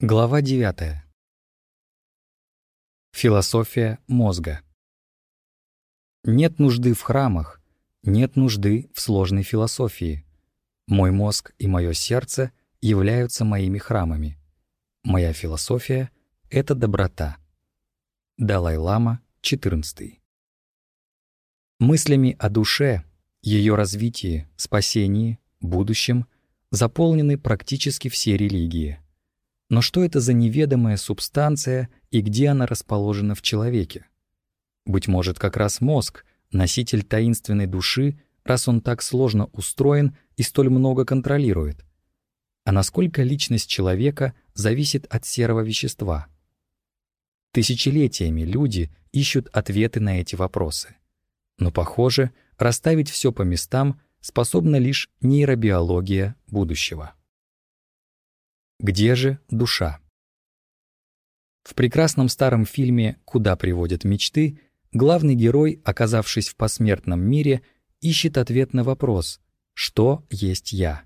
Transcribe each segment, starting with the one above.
Глава 9. Философия мозга. Нет нужды в храмах, нет нужды в сложной философии. Мой мозг и мое сердце являются моими храмами. Моя философия — это доброта. Далай-лама, 14. Мыслями о душе, ее развитии, спасении, будущем заполнены практически все религии — но что это за неведомая субстанция и где она расположена в человеке? Быть может, как раз мозг, носитель таинственной души, раз он так сложно устроен и столь много контролирует. А насколько личность человека зависит от серого вещества? Тысячелетиями люди ищут ответы на эти вопросы. Но, похоже, расставить все по местам способна лишь нейробиология будущего. Где же душа? В прекрасном старом фильме «Куда приводят мечты» главный герой, оказавшись в посмертном мире, ищет ответ на вопрос «Что есть я?».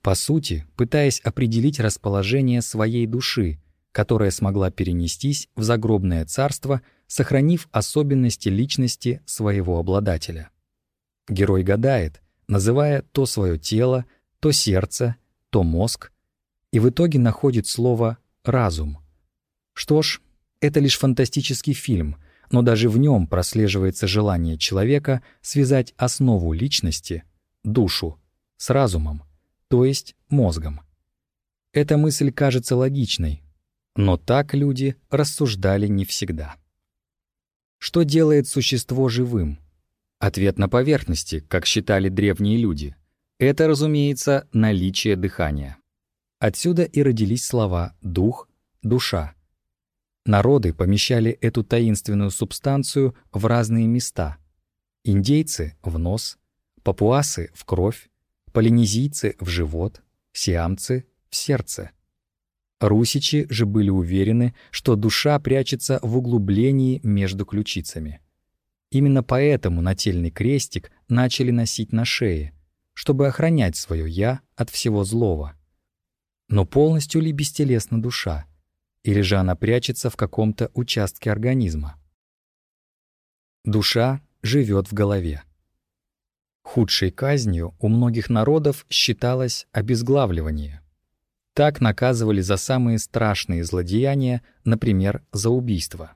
По сути, пытаясь определить расположение своей души, которая смогла перенестись в загробное царство, сохранив особенности личности своего обладателя. Герой гадает, называя то свое тело, то сердце, то мозг, и в итоге находит слово «разум». Что ж, это лишь фантастический фильм, но даже в нем прослеживается желание человека связать основу личности, душу, с разумом, то есть мозгом. Эта мысль кажется логичной, но так люди рассуждали не всегда. Что делает существо живым? Ответ на поверхности, как считали древние люди. Это, разумеется, наличие дыхания. Отсюда и родились слова «дух», «душа». Народы помещали эту таинственную субстанцию в разные места. Индейцы — в нос, папуасы — в кровь, полинезийцы — в живот, сиамцы — в сердце. Русичи же были уверены, что душа прячется в углублении между ключицами. Именно поэтому нательный крестик начали носить на шее, чтобы охранять свое «я» от всего злого — но полностью ли бестелесна душа? Или же она прячется в каком-то участке организма? Душа живет в голове. Худшей казнью у многих народов считалось обезглавливание. Так наказывали за самые страшные злодеяния, например, за убийство.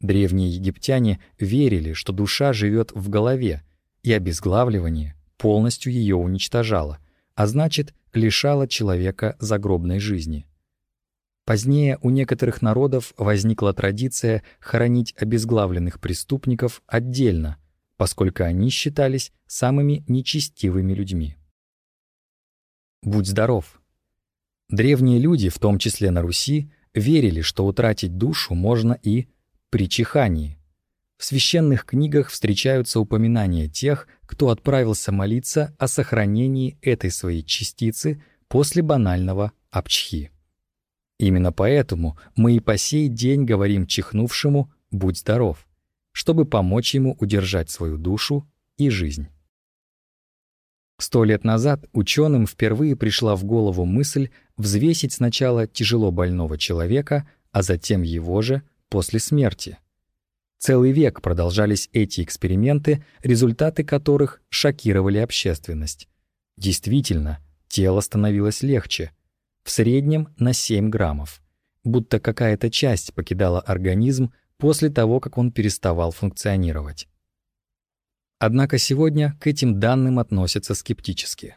Древние египтяне верили, что душа живет в голове, и обезглавливание полностью ее уничтожало, а значит, лишала человека загробной жизни. Позднее у некоторых народов возникла традиция хоронить обезглавленных преступников отдельно, поскольку они считались самыми нечестивыми людьми. Будь здоров. Древние люди, в том числе на Руси, верили, что утратить душу можно и при чихании. В священных книгах встречаются упоминания тех, кто отправился молиться о сохранении этой своей частицы после банального обчхи. Именно поэтому мы и по сей день говорим чихнувшему «будь здоров», чтобы помочь ему удержать свою душу и жизнь. Сто лет назад ученым впервые пришла в голову мысль взвесить сначала тяжело больного человека, а затем его же после смерти — Целый век продолжались эти эксперименты, результаты которых шокировали общественность. Действительно, тело становилось легче, в среднем на 7 граммов, будто какая-то часть покидала организм после того, как он переставал функционировать. Однако сегодня к этим данным относятся скептически.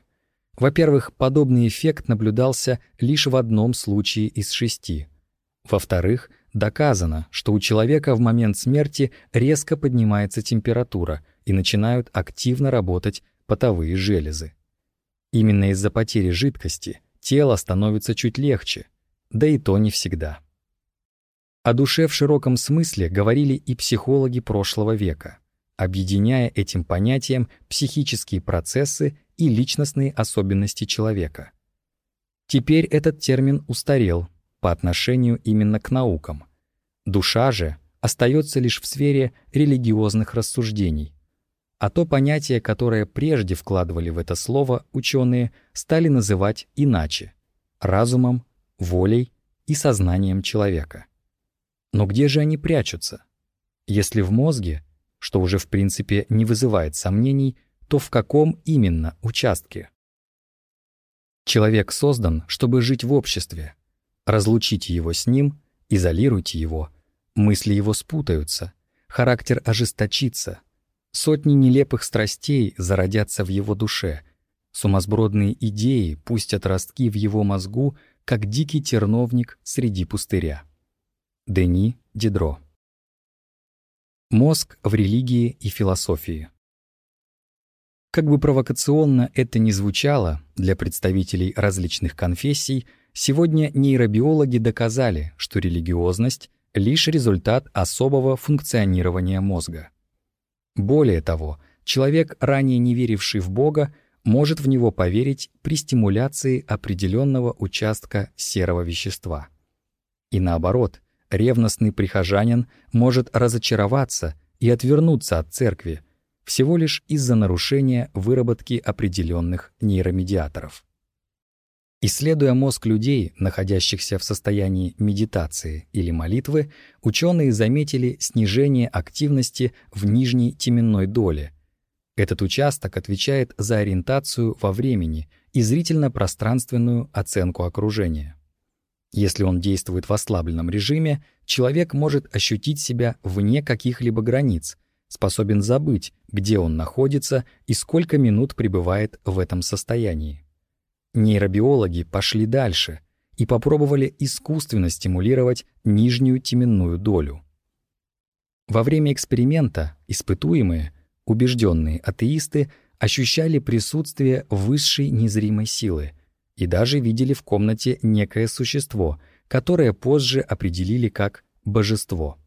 Во-первых, подобный эффект наблюдался лишь в одном случае из шести. Во-вторых, Доказано, что у человека в момент смерти резко поднимается температура и начинают активно работать потовые железы. Именно из-за потери жидкости тело становится чуть легче, да и то не всегда. О душе в широком смысле говорили и психологи прошлого века, объединяя этим понятием психические процессы и личностные особенности человека. Теперь этот термин устарел по отношению именно к наукам. Душа же остается лишь в сфере религиозных рассуждений. А то понятие, которое прежде вкладывали в это слово ученые, стали называть иначе — разумом, волей и сознанием человека. Но где же они прячутся? Если в мозге, что уже в принципе не вызывает сомнений, то в каком именно участке? Человек создан, чтобы жить в обществе. Разлучите его с ним, изолируйте его, мысли его спутаются, характер ожесточится, сотни нелепых страстей зародятся в его душе, сумасбродные идеи пустят ростки в его мозгу, как дикий терновник среди пустыря. Дени Дидро. Мозг в религии и философии. Как бы провокационно это ни звучало для представителей различных конфессий, сегодня нейробиологи доказали, что религиозность — лишь результат особого функционирования мозга. Более того, человек, ранее не веривший в Бога, может в него поверить при стимуляции определенного участка серого вещества. И наоборот, ревностный прихожанин может разочароваться и отвернуться от церкви, всего лишь из-за нарушения выработки определенных нейромедиаторов. Исследуя мозг людей, находящихся в состоянии медитации или молитвы, ученые заметили снижение активности в нижней теменной доле. Этот участок отвечает за ориентацию во времени и зрительно-пространственную оценку окружения. Если он действует в ослабленном режиме, человек может ощутить себя вне каких-либо границ, способен забыть, где он находится и сколько минут пребывает в этом состоянии. Нейробиологи пошли дальше и попробовали искусственно стимулировать нижнюю теменную долю. Во время эксперимента испытуемые, убежденные атеисты, ощущали присутствие высшей незримой силы и даже видели в комнате некое существо, которое позже определили как божество.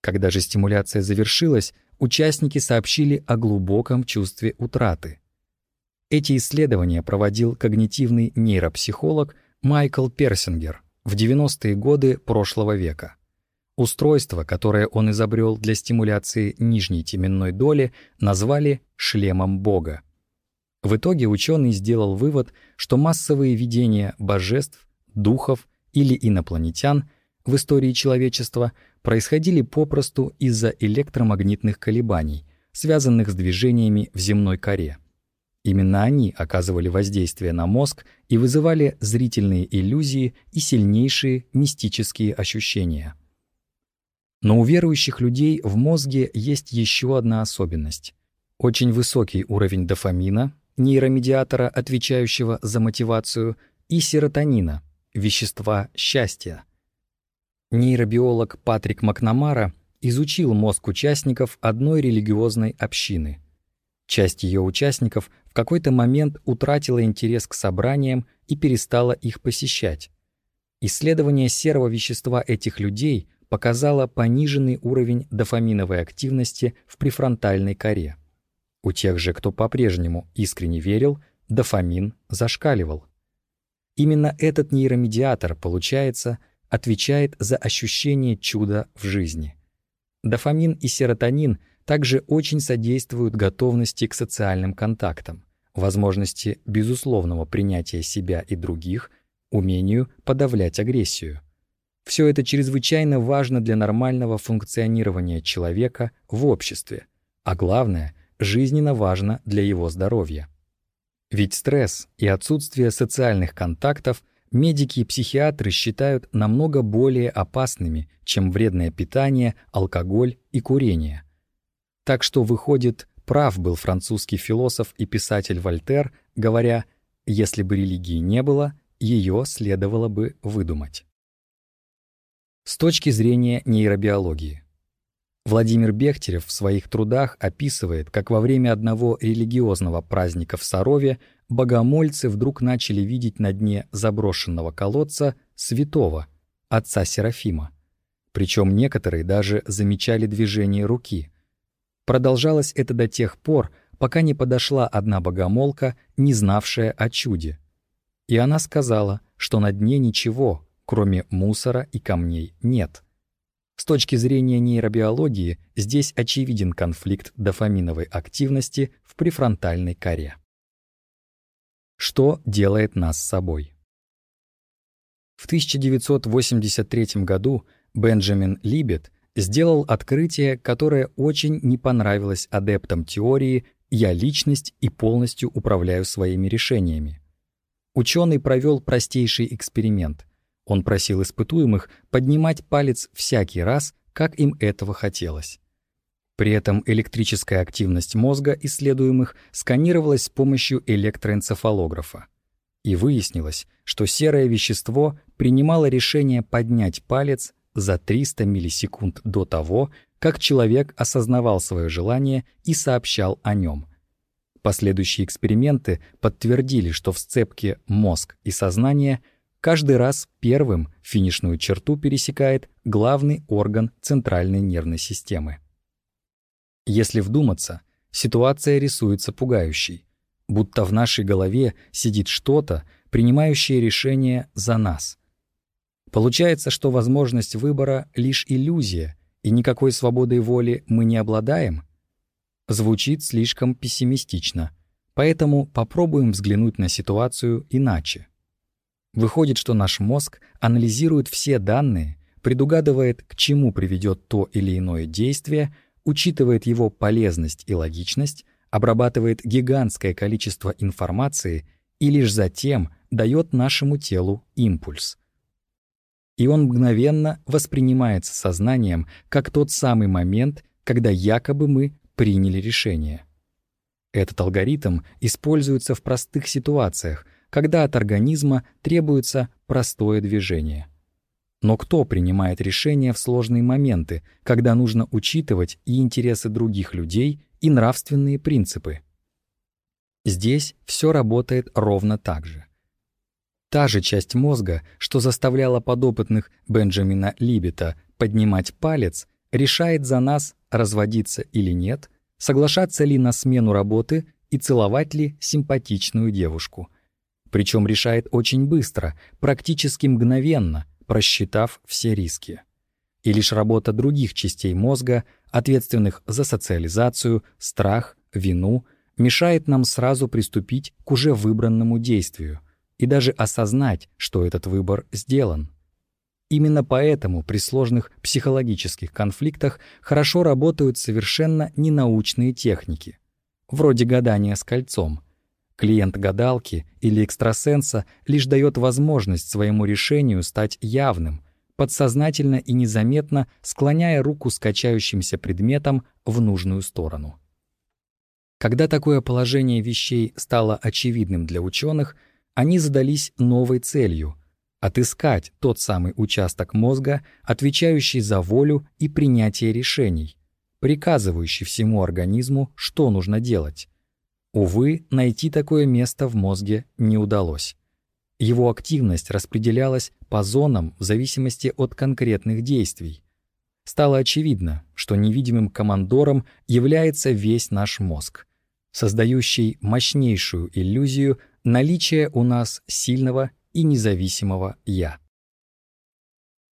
Когда же стимуляция завершилась, участники сообщили о глубоком чувстве утраты. Эти исследования проводил когнитивный нейропсихолог Майкл Персингер в 90-е годы прошлого века. Устройство, которое он изобрел для стимуляции нижней теменной доли, назвали «шлемом Бога». В итоге ученый сделал вывод, что массовые видения божеств, духов или инопланетян в истории человечества – происходили попросту из-за электромагнитных колебаний, связанных с движениями в земной коре. Именно они оказывали воздействие на мозг и вызывали зрительные иллюзии и сильнейшие мистические ощущения. Но у верующих людей в мозге есть еще одна особенность. Очень высокий уровень дофамина, нейромедиатора, отвечающего за мотивацию, и серотонина, вещества счастья, Нейробиолог Патрик Макнамара изучил мозг участников одной религиозной общины. Часть ее участников в какой-то момент утратила интерес к собраниям и перестала их посещать. Исследование серого вещества этих людей показало пониженный уровень дофаминовой активности в префронтальной коре. У тех же, кто по-прежнему искренне верил, дофамин зашкаливал. Именно этот нейромедиатор, получается, отвечает за ощущение чуда в жизни. Дофамин и серотонин также очень содействуют готовности к социальным контактам, возможности безусловного принятия себя и других, умению подавлять агрессию. Все это чрезвычайно важно для нормального функционирования человека в обществе, а главное, жизненно важно для его здоровья. Ведь стресс и отсутствие социальных контактов медики и психиатры считают намного более опасными, чем вредное питание, алкоголь и курение. Так что, выходит, прав был французский философ и писатель Вольтер, говоря, если бы религии не было, ее следовало бы выдумать. С точки зрения нейробиологии. Владимир Бехтерев в своих трудах описывает, как во время одного религиозного праздника в Сарове богомольцы вдруг начали видеть на дне заброшенного колодца святого, отца Серафима. Причем некоторые даже замечали движение руки. Продолжалось это до тех пор, пока не подошла одна богомолка, не знавшая о чуде. И она сказала, что на дне ничего, кроме мусора и камней, нет — с точки зрения нейробиологии здесь очевиден конфликт дофаминовой активности в префронтальной коре. Что делает нас собой? В 1983 году Бенджамин Либет сделал открытие, которое очень не понравилось адептам теории «я личность и полностью управляю своими решениями». Ученый провел простейший эксперимент. Он просил испытуемых поднимать палец всякий раз, как им этого хотелось. При этом электрическая активность мозга исследуемых сканировалась с помощью электроэнцефалографа. И выяснилось, что серое вещество принимало решение поднять палец за 300 миллисекунд до того, как человек осознавал свое желание и сообщал о нем. Последующие эксперименты подтвердили, что в сцепке мозг и сознание каждый раз первым финишную черту пересекает главный орган центральной нервной системы. Если вдуматься, ситуация рисуется пугающей, будто в нашей голове сидит что-то, принимающее решение за нас. Получается, что возможность выбора — лишь иллюзия, и никакой свободой воли мы не обладаем? Звучит слишком пессимистично, поэтому попробуем взглянуть на ситуацию иначе. Выходит, что наш мозг анализирует все данные, предугадывает, к чему приведет то или иное действие, учитывает его полезность и логичность, обрабатывает гигантское количество информации и лишь затем дает нашему телу импульс. И он мгновенно воспринимается сознанием как тот самый момент, когда якобы мы приняли решение. Этот алгоритм используется в простых ситуациях, когда от организма требуется простое движение. Но кто принимает решения в сложные моменты, когда нужно учитывать и интересы других людей, и нравственные принципы? Здесь все работает ровно так же. Та же часть мозга, что заставляла подопытных Бенджамина Либета поднимать палец, решает за нас, разводиться или нет, соглашаться ли на смену работы и целовать ли симпатичную девушку. Причем решает очень быстро, практически мгновенно, просчитав все риски. И лишь работа других частей мозга, ответственных за социализацию, страх, вину, мешает нам сразу приступить к уже выбранному действию и даже осознать, что этот выбор сделан. Именно поэтому при сложных психологических конфликтах хорошо работают совершенно ненаучные техники, вроде гадания с кольцом — Клиент гадалки или экстрасенса лишь дает возможность своему решению стать явным, подсознательно и незаметно склоняя руку с качающимся предметом в нужную сторону. Когда такое положение вещей стало очевидным для ученых, они задались новой целью — отыскать тот самый участок мозга, отвечающий за волю и принятие решений, приказывающий всему организму, что нужно делать. Увы, найти такое место в мозге не удалось. Его активность распределялась по зонам в зависимости от конкретных действий. Стало очевидно, что невидимым командором является весь наш мозг, создающий мощнейшую иллюзию наличия у нас сильного и независимого «я».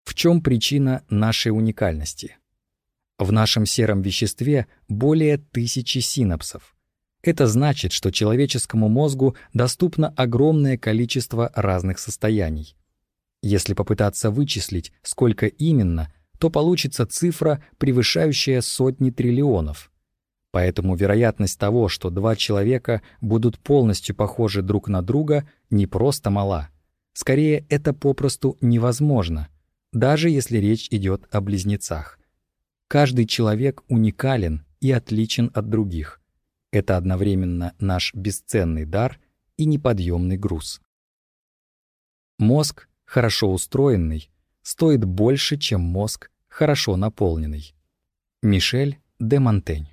В чем причина нашей уникальности? В нашем сером веществе более тысячи синапсов. Это значит, что человеческому мозгу доступно огромное количество разных состояний. Если попытаться вычислить, сколько именно, то получится цифра, превышающая сотни триллионов. Поэтому вероятность того, что два человека будут полностью похожи друг на друга, не просто мала. Скорее, это попросту невозможно, даже если речь идет о близнецах. Каждый человек уникален и отличен от других. Это одновременно наш бесценный дар и неподъемный груз. Мозг, хорошо устроенный, стоит больше, чем мозг, хорошо наполненный. Мишель де Монтень